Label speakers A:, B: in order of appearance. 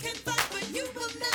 A: There's only